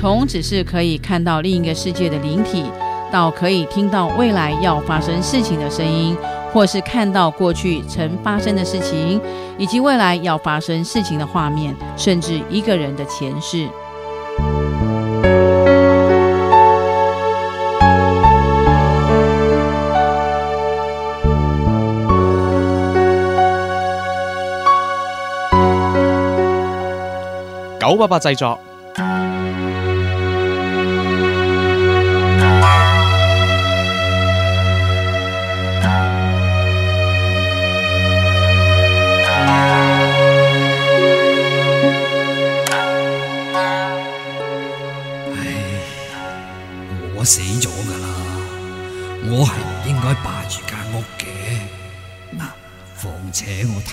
从只是可以看到另一个世界的灵体，到可以听到未来要发生事情的声音，或是看到过去曾发生的事情，以及未来要发生事情的画面，甚至一个人的前世。九八八制作。